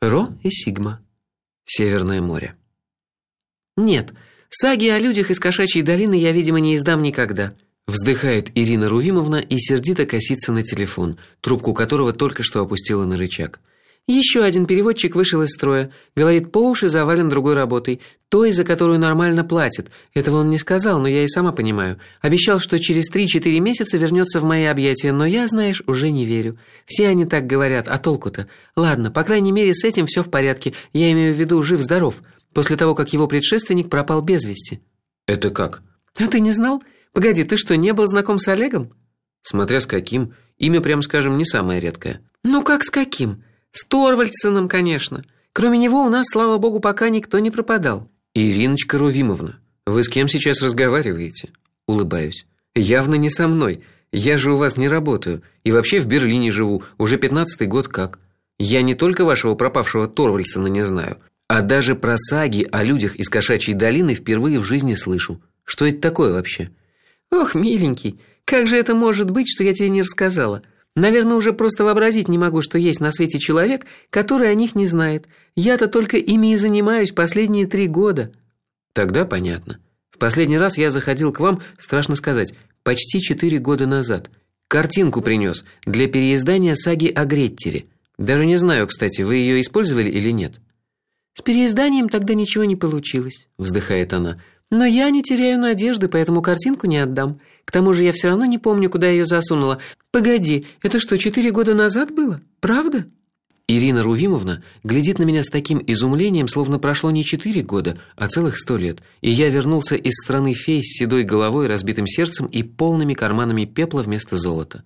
Ро и Сигма. Северное море. Нет, саги о людях из Кошачьей долины я, видимо, не издам никогда. Вздыхает Ирина Рувимовна и сердито косится на телефон, трубку которого только что опустила на рычаг. Еще один переводчик вышел из строя. Говорит, по уши завален другой работой, той, за которую нормально платит. Этого он не сказал, но я и сама понимаю. Обещал, что через 3-4 месяца вернется в мои объятия, но я, знаешь, уже не верю. Все они так говорят, а толку-то? Ладно, по крайней мере, с этим все в порядке. Я имею в виду жив здоров, после того, как его предшественник пропал без вести. Это как? А ты не знал? Погоди, ты что, не был знаком с Олегом? Смотря с каким. Имя, прям скажем, не самое редкое. Ну как с каким? С Торвальдсеном, конечно. Кроме него у нас, слава богу, пока никто не пропадал. Ириночка Рувимовна, вы с кем сейчас разговариваете? Улыбаюсь. Явно не со мной. Я же у вас не работаю и вообще в Берлине живу, уже пятнадцатый год как. Я не только вашего пропавшего Торвальдсена не знаю, а даже про саги о людях из Кошачьей долины впервые в жизни слышу. Что это такое вообще? Ох, миленький, как же это может быть, что я тебе не рассказала? Наверное, уже просто вообразить не могу, что есть на свете человек, который о них не знает. Я-то только ими и занимаюсь последние три года. Тогда понятно. В последний раз я заходил к вам, страшно сказать, почти четыре года назад. Картинку принес для переиздания саги о Греттере. Даже не знаю, кстати, вы ее использовали или нет. С переизданием тогда ничего не получилось, вздыхает она. Но я не теряю надежды, поэтому картинку не отдам. К тому же я все равно не помню, куда ее засунула. Погоди, это что, четыре года назад было? Правда? Ирина Рувимовна глядит на меня с таким изумлением, словно прошло не четыре года, а целых сто лет, и я вернулся из страны фей с седой головой, разбитым сердцем и полными карманами пепла вместо золота.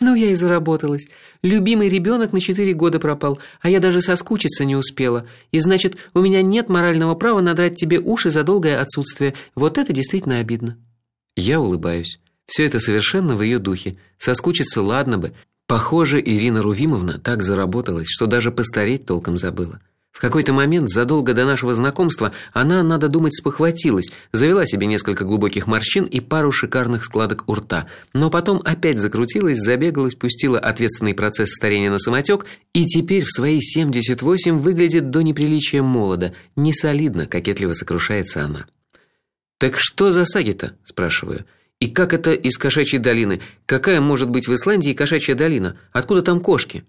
Ну я и заработалась. Любимый ребенок на четыре года пропал, а я даже соскучиться не успела. И значит, у меня нет морального права надрать тебе уши за долгое отсутствие. Вот это действительно обидно. Я улыбаюсь. Все это совершенно в ее духе. Соскучиться ладно бы. Похоже, Ирина Рувимовна так заработалась, что даже постареть толком забыла. В какой-то момент, задолго до нашего знакомства, она, надо думать, спохватилась, завела себе несколько глубоких морщин и пару шикарных складок у рта, но потом опять закрутилась, забегалась, пустила ответственный процесс старения на самотек и теперь в свои 78 выглядит до неприличия молодо, не солидно, кокетливо сокрушается она. Так что за саги-то, спрашиваю. И как это из Кошачьей долины? Какая может быть в Исландии Кошачья долина? Откуда там кошки?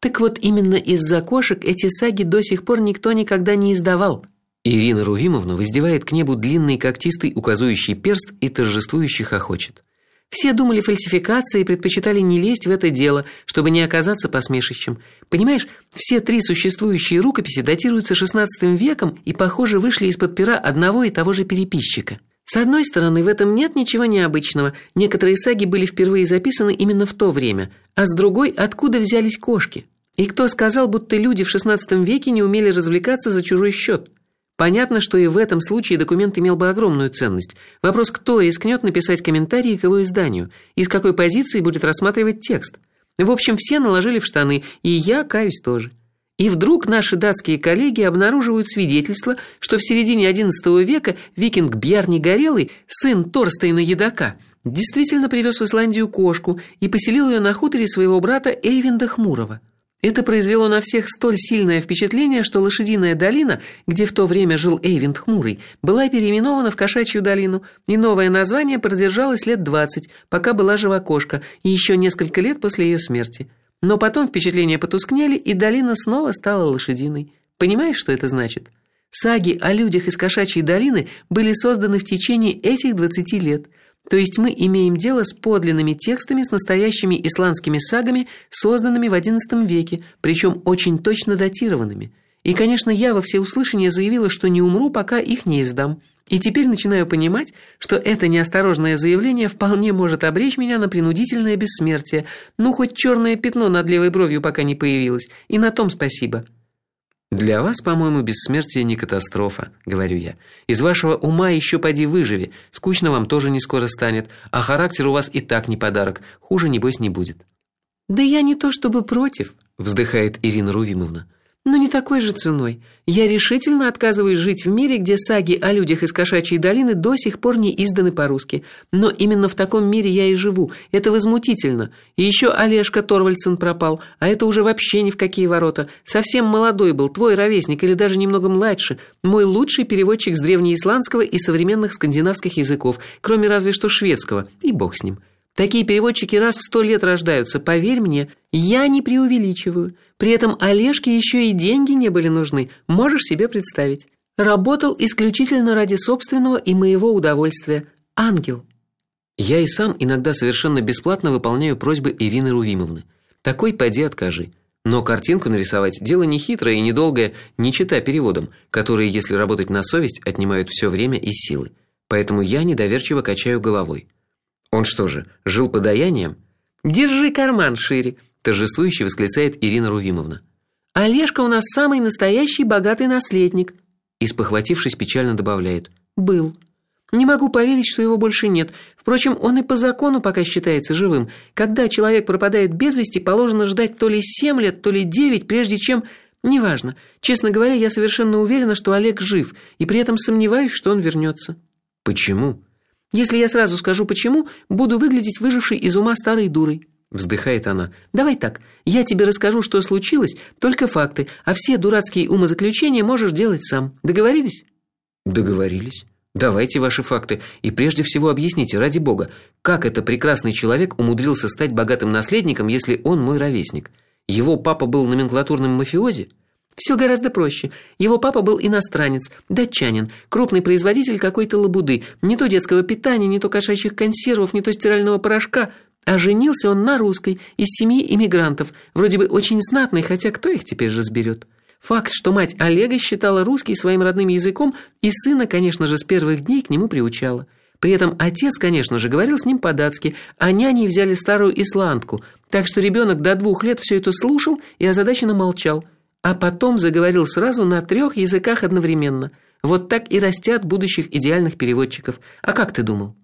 Так вот именно из-за кошек эти саги до сих пор никто никогда не издавал. Ирина Рувимовна воздевает к небу длинный когтистый указующий перст и торжествующе хохочет. Все думали фальсификации и предпочитали не лезть в это дело, чтобы не оказаться посмешищем. Понимаешь, все три существующие рукописи датируются XVI веком и, похоже, вышли из-под пера одного и того же переписчика. С одной стороны, в этом нет ничего необычного. Некоторые саги были впервые записаны именно в то время, а с другой, откуда взялись кошки? И кто сказал, будто люди в XVI веке не умели развлекаться за чужой счет? Понятно, что и в этом случае документ имел бы огромную ценность. Вопрос, кто рискнет написать комментарии к его изданию, и с какой позиции будет рассматривать текст. В общем, все наложили в штаны, и я каюсь тоже. И вдруг наши датские коллеги обнаруживают свидетельство, что в середине XI века викинг Бьярни Горелый, сын Торстейна Едака, действительно привез в Исландию кошку и поселил ее на хуторе своего брата Эйвинда Хмурого. Это произвело на всех столь сильное впечатление, что Лошадиная долина, где в то время жил Эйвинд Хмурый, была переименована в Кошачью долину, и новое название продержалось лет двадцать, пока была жива кошка, и еще несколько лет после ее смерти. Но потом впечатления потускнели, и долина снова стала лошадиной. Понимаешь, что это значит? Саги о людях из Кошачьей долины были созданы в течение этих двадцати лет – то есть мы имеем дело с подлинными текстами, с настоящими исландскими сагами, созданными в XI веке, причем очень точно датированными. И, конечно, я во всеуслышание заявила, что не умру, пока их не издам. И теперь начинаю понимать, что это неосторожное заявление вполне может обречь меня на принудительное бессмертие. Ну хоть черное пятно над левой бровью пока не появилось, и на том спасибо. Для вас, по-моему, бессмертие не катастрофа, говорю я. Из вашего ума еще поди выживи. Скучно вам тоже не скоро станет, а характер у вас и так не подарок. Хуже небось не будет. Да я не то чтобы против, вздыхает Ирина Рувимовна. Но не такой же ценой. Я решительно отказываюсь жить в мире, где саги о людях из Кошачьей долины до сих пор не изданы по-русски. Но именно в таком мире я и живу. Это возмутительно. И еще Олежка Торвальдсен пропал, а это уже вообще ни в какие ворота. Совсем молодой был, твой ровесник или даже немного младше. Мой лучший переводчик с древнеисландского и современных скандинавских языков, кроме разве что шведского. И бог с ним. Такие переводчики раз в сто лет рождаются, поверь мне, я не преувеличиваю. При этом Олежке еще и деньги не были нужны, можешь себе представить. Работал исключительно ради собственного и моего удовольствия. Ангел. Я и сам иногда совершенно бесплатно выполняю просьбы Ирины Рувимовны. Такой поди откажи. Но картинку нарисовать дело не хитрое и недолгое, не чита переводом, которые, если работать на совесть, отнимают все время и силы. Поэтому я недоверчиво качаю головой. Он что же, жил подаянием? Держи карман шире, торжествующе восклицает Ирина Рувимовна. Олежка у нас самый настоящий богатый наследник. И спохватившись, печально добавляет: был. Не могу поверить, что его больше нет. Впрочем, он и по закону пока считается живым. Когда человек пропадает без вести, положено ждать то ли семь лет, то ли девять, прежде чем неважно. Честно говоря, я совершенно уверена, что Олег жив, и при этом сомневаюсь, что он вернется. Почему? Если я сразу скажу почему, буду выглядеть выжившей из ума старой дурой. Вздыхает она. Давай так. Я тебе расскажу, что случилось, только факты, а все дурацкие умозаключения можешь делать сам. Договорились? Договорились. Давайте ваши факты и прежде всего объясните, ради бога, как это прекрасный человек умудрился стать богатым наследником, если он мой ровесник? Его папа был номенклатурным мафиози? Все гораздо проще. Его папа был иностранец, датчанин, крупный производитель какой-то лабуды, не то детского питания, не то кошачьих консервов, не то стирального порошка, а женился он на русской из семьи иммигрантов, вроде бы очень знатной, хотя кто их теперь разберет. Факт, что мать Олега считала русский своим родным языком, и сына, конечно же, с первых дней к нему приучала. При этом отец, конечно же, говорил с ним по-датски, а няней взяли старую исландку, так что ребенок до двух лет все это слушал и озадаченно молчал – а потом заговорил сразу на трех языках одновременно. Вот так и растят будущих идеальных переводчиков. А как ты думал?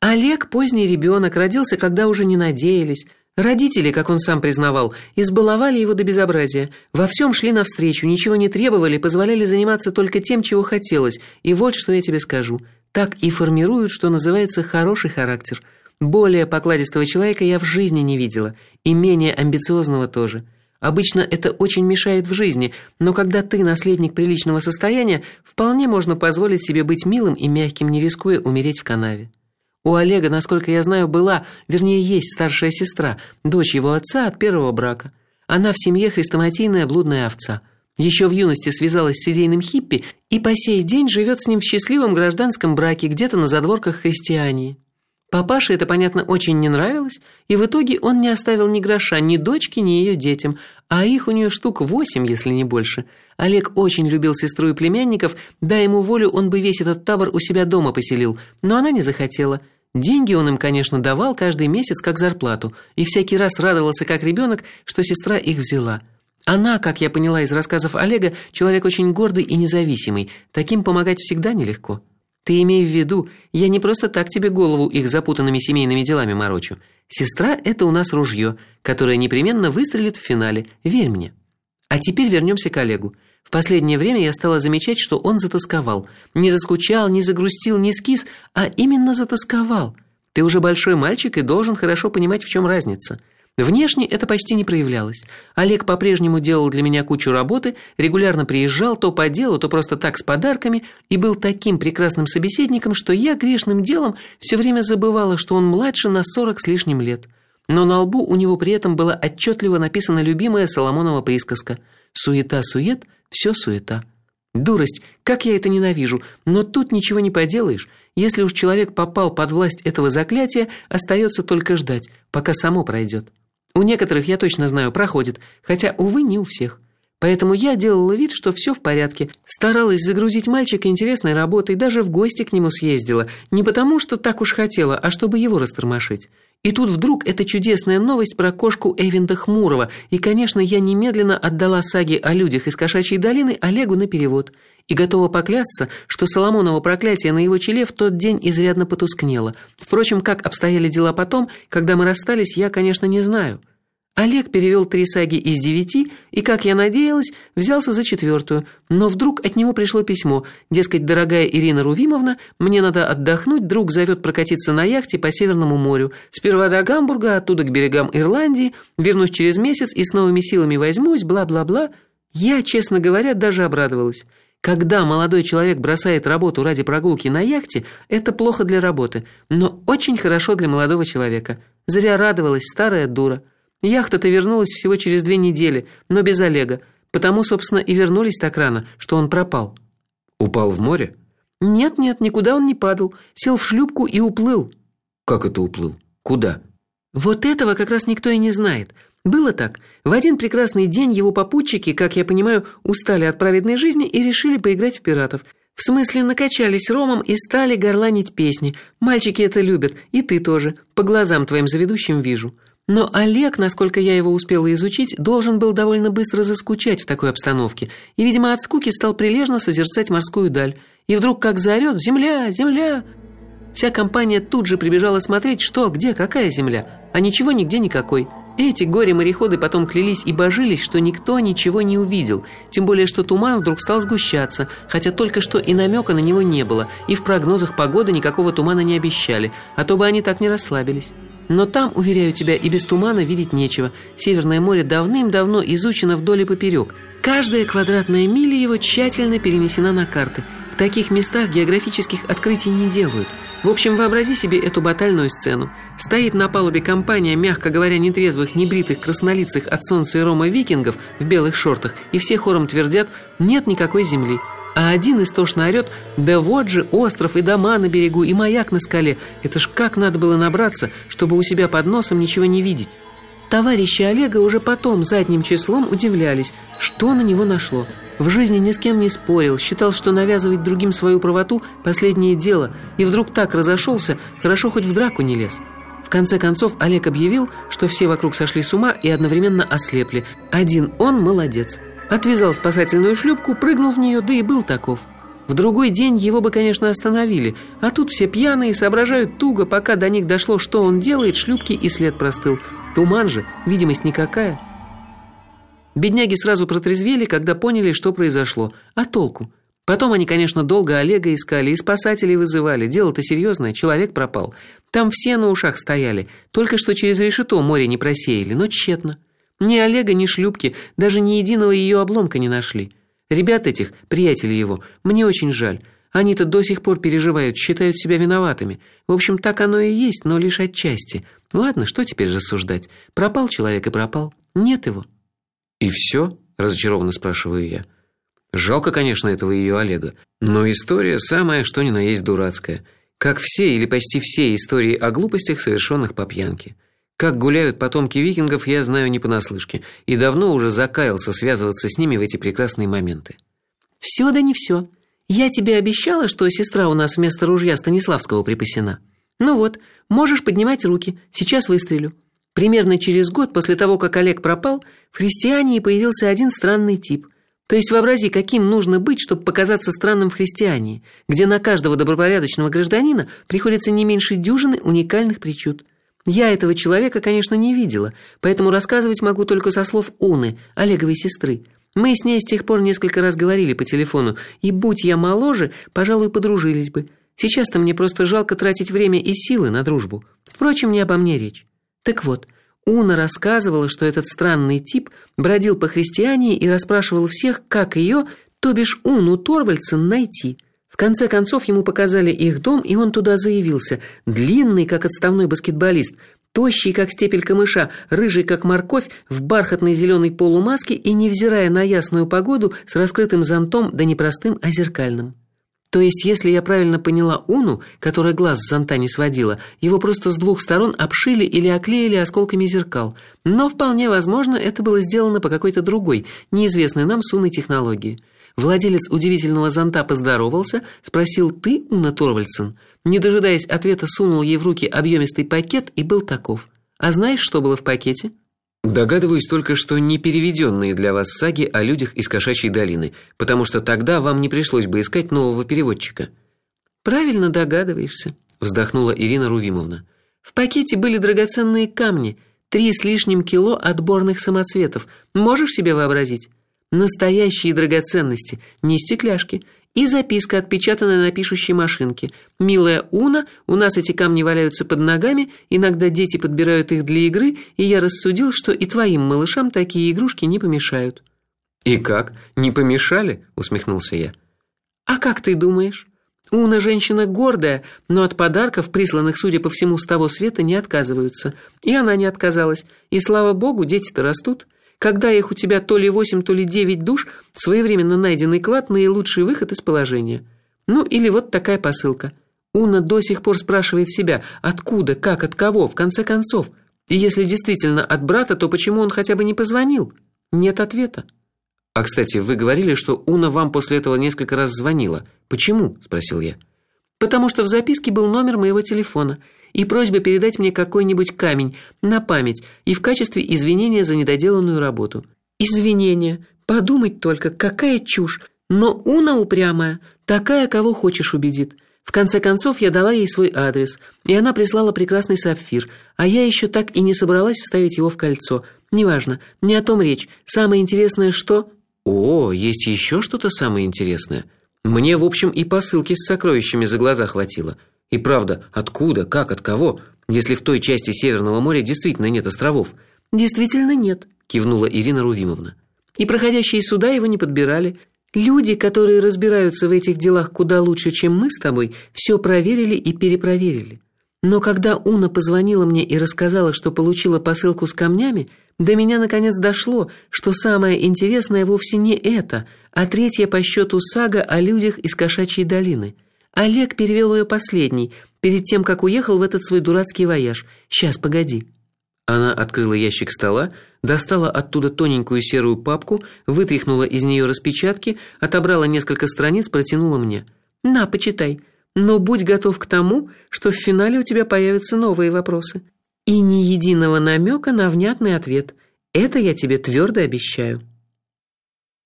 Олег поздний ребенок, родился, когда уже не надеялись. Родители, как он сам признавал, избаловали его до безобразия. Во всем шли навстречу, ничего не требовали, позволяли заниматься только тем, чего хотелось. И вот что я тебе скажу: так и формируют, что называется, хороший характер. Более покладистого человека я в жизни не видела, и менее амбициозного тоже. Обычно это очень мешает в жизни, но когда ты наследник приличного состояния, вполне можно позволить себе быть милым и мягким, не рискуя умереть в канаве. У Олега, насколько я знаю, была, вернее, есть старшая сестра, дочь его отца от первого брака. Она в семье хрестоматийная блудная овца. Еще в юности связалась с идейным хиппи и по сей день живет с ним в счастливом гражданском браке где-то на задворках христиании. Папаше это, понятно, очень не нравилось, и в итоге он не оставил ни гроша ни дочке, ни ее детям, а их у нее штук восемь, если не больше. Олег очень любил сестру и племянников, дай ему волю, он бы весь этот табор у себя дома поселил, но она не захотела. Деньги он им, конечно, давал каждый месяц как зарплату, и всякий раз радовался как ребенок, что сестра их взяла. Она, как я поняла из рассказов Олега, человек очень гордый и независимый, таким помогать всегда нелегко. Ты имей в виду, я не просто так тебе голову их запутанными семейными делами морочу. Сестра это у нас ружье, которое непременно выстрелит в финале. Верь мне. А теперь вернемся к Олегу. В последнее время я стала замечать, что он затасковал. Не заскучал, не загрустил, не скис, а именно затасковал. Ты уже большой мальчик и должен хорошо понимать, в чем разница. Внешне это почти не проявлялось. Олег по-прежнему делал для меня кучу работы, регулярно приезжал то по делу, то просто так с подарками и был таким прекрасным собеседником, что я грешным делом все время забывала, что он младше на сорок с лишним лет. Но на лбу у него при этом была отчетливо написана любимая Соломонова присказка: суета-сует, все суета. Дурость, как я это ненавижу, но тут ничего не поделаешь. Если уж человек попал под власть этого заклятия, остается только ждать, пока само пройдет. У некоторых, я точно знаю, проходит, хотя увы, не у всех. Поэтому я делала вид, что все в порядке, старалась загрузить мальчика интересной работой, даже в гости к нему съездила, не потому, что так уж хотела, а чтобы его растормошить. И тут вдруг эта чудесная новость про кошку Эвинда Хмурого, и, конечно, я немедленно отдала саги о людях из Кошачьей долины Олегу на перевод и готова поклясться, что Соломоново проклятие на его челе в тот день изрядно потускнело. Впрочем, как обстояли дела потом, когда мы расстались, я, конечно, не знаю. Олег перевел три саги из девяти и, как я надеялась, взялся за четвертую. Но вдруг от него пришло письмо. Дескать, дорогая Ирина Рувимовна, мне надо отдохнуть, друг зовет прокатиться на яхте по Северному морю. Сперва до Гамбурга, оттуда к берегам Ирландии, вернусь через месяц и с новыми силами возьмусь, бла-бла-бла. Я, честно говоря, даже обрадовалась. Когда молодой человек бросает работу ради прогулки на яхте, это плохо для работы, но очень хорошо для молодого человека. Зря радовалась старая дура. Яхта-то вернулась всего через две недели, но без Олега. Потому, собственно, и вернулись так рано, что он пропал. Упал в море? Нет, нет, никуда он не падал. Сел в шлюпку и уплыл. Как это уплыл? Куда? Вот этого как раз никто и не знает. Было так. В один прекрасный день его попутчики, как я понимаю, устали от праведной жизни и решили поиграть в пиратов. В смысле, накачались ромом и стали горланить песни. Мальчики это любят, и ты тоже. По глазам твоим заведущим вижу. Но Олег, насколько я его успела изучить, должен был довольно быстро заскучать в такой обстановке, и, видимо, от скуки стал прилежно созерцать морскую даль. И вдруг как заорет «Земля! Земля!» Вся компания тут же прибежала смотреть, что, где, какая земля, а ничего нигде никакой. Эти горе-мореходы потом клялись и божились, что никто ничего не увидел, тем более что туман вдруг стал сгущаться, хотя только что и намека на него не было, и в прогнозах погоды никакого тумана не обещали, а то бы они так не расслабились. Но там, уверяю тебя, и без тумана видеть нечего. Северное море давным-давно изучено вдоль и поперек. Каждая квадратная миля его тщательно перенесена на карты. Таких местах географических открытий не делают. В общем, вообрази себе эту батальную сцену. Стоит на палубе компания, мягко говоря, нетрезвых, небритых, краснолицых от солнца и рома викингов в белых шортах, и все хором твердят «нет никакой земли». А один истошно орет «Да вот же остров и дома на берегу, и маяк на скале! Это ж как надо было набраться, чтобы у себя под носом ничего не видеть!» Товарищи Олега уже потом задним числом удивлялись, что на него нашло. В жизни ни с кем не спорил, считал, что навязывать другим свою правоту – последнее дело, и вдруг так разошелся, хорошо хоть в драку не лез. В конце концов Олег объявил, что все вокруг сошли с ума и одновременно ослепли. Один он молодец – Отвязал спасательную шлюпку, прыгнул в нее, да и был таков. В другой день его бы, конечно, остановили, а тут все пьяные соображают туго, пока до них дошло, что он делает, шлюпки и след простыл. Туман же, видимость никакая. Бедняги сразу протрезвели, когда поняли, что произошло. А толку? Потом они, конечно, долго Олега искали и спасателей вызывали. Дело-то серьезное, человек пропал. Там все на ушах стояли, только что через решето море не просеяли, но тщетно. Ни Олега, ни шлюпки, даже ни единого ее обломка не нашли. Ребят этих, приятелей его, мне очень жаль. Они-то до сих пор переживают, считают себя виноватыми. В общем, так оно и есть, но лишь отчасти. Ладно, что теперь рассуждать? Пропал человек и пропал. Нет его. И все? разочарованно спрашиваю я. Жалко, конечно, этого ее Олега, но история самая что ни на есть дурацкая, как все или почти все истории о глупостях, совершенных по пьянке. Как гуляют потомки викингов, я знаю не понаслышке, и давно уже закаялся связываться с ними в эти прекрасные моменты. Все да не все. Я тебе обещала, что сестра у нас вместо ружья Станиславского припасена. Ну вот, можешь поднимать руки. Сейчас выстрелю. Примерно через год после того, как Олег пропал, в христиании появился один странный тип. То есть вообрази, каким нужно быть, чтобы показаться странным в христиании, где на каждого добропорядочного гражданина приходится не меньше дюжины уникальных причуд. Я этого человека, конечно, не видела, поэтому рассказывать могу только со слов Уны, Олеговой сестры. Мы с ней с тех пор несколько раз говорили по телефону, и будь я моложе, пожалуй, подружились бы. Сейчас-то мне просто жалко тратить время и силы на дружбу. Впрочем, не обо мне речь. Так вот, Уна рассказывала, что этот странный тип бродил по христиане и расспрашивал всех, как ее, то бишь Уну Торвальдсен, найти – в конце концов ему показали их дом, и он туда заявился, длинный, как отставной баскетболист, тощий, как стебель камыша, рыжий, как морковь, в бархатной зеленой полумаске и невзирая на ясную погоду, с раскрытым зонтом, да не простым, а зеркальным. То есть, если я правильно поняла Уну, которая глаз с зонта не сводила, его просто с двух сторон обшили или оклеили осколками зеркал. Но вполне возможно, это было сделано по какой-то другой, неизвестной нам с Уной технологии. Владелец удивительного зонта поздоровался, спросил: "Ты Уна Торвальдсен?" Не дожидаясь ответа, сунул ей в руки объемистый пакет и был таков. А знаешь, что было в пакете? Догадываюсь только, что не переведенные для вас саги о людях из Кошачьей долины, потому что тогда вам не пришлось бы искать нового переводчика. Правильно догадываешься, вздохнула Ирина Рувимовна. В пакете были драгоценные камни, Три с лишним кило отборных самоцветов. Можешь себе вообразить? Настоящие драгоценности, не стекляшки. И записка, отпечатанная на пишущей машинке. «Милая Уна, у нас эти камни валяются под ногами, иногда дети подбирают их для игры, и я рассудил, что и твоим малышам такие игрушки не помешают». «И как? Не помешали?» – усмехнулся я. «А как ты думаешь?» Уна женщина гордая, но от подарков, присланных, судя по всему, с того света, не отказываются. И она не отказалась. И слава богу, дети-то растут. Когда их у тебя то ли восемь, то ли девять душ, своевременно найденный клад наилучший выход из положения. Ну или вот такая посылка. Уна до сих пор спрашивает себя: откуда, как, от кого, в конце концов. И если действительно от брата, то почему он хотя бы не позвонил? Нет ответа. А, кстати, вы говорили, что Уна вам после этого несколько раз звонила. Почему? спросил я. Потому что в записке был номер моего телефона и просьба передать мне какой-нибудь камень на память и в качестве извинения за недоделанную работу. Извинения. Подумать только, какая чушь. Но Уна упрямая, такая, кого хочешь убедит. В конце концов я дала ей свой адрес, и она прислала прекрасный сапфир, а я еще так и не собралась вставить его в кольцо. Неважно, не о том речь. Самое интересное, что о, есть еще что-то самое интересное. Мне, в общем, и посылки с сокровищами за глаза хватило. И правда, откуда, как, от кого, если в той части Северного моря действительно нет островов? Действительно нет, кивнула Ирина Рувимовна. И проходящие суда его не подбирали. Люди, которые разбираются в этих делах куда лучше, чем мы с тобой, все проверили и перепроверили. Но когда Уна позвонила мне и рассказала, что получила посылку с камнями, до меня наконец дошло, что самое интересное вовсе не это, а третья по счету сага о людях из Кошачьей долины. Олег перевел ее последний, перед тем как уехал в этот свой дурацкий вояж. Сейчас, погоди. Она открыла ящик стола, достала оттуда тоненькую серую папку, вытряхнула из нее распечатки, отобрала несколько страниц, протянула мне. На, почитай. Но будь готов к тому, что в финале у тебя появятся новые вопросы. И ни единого намека на внятный ответ. Это я тебе твердо обещаю.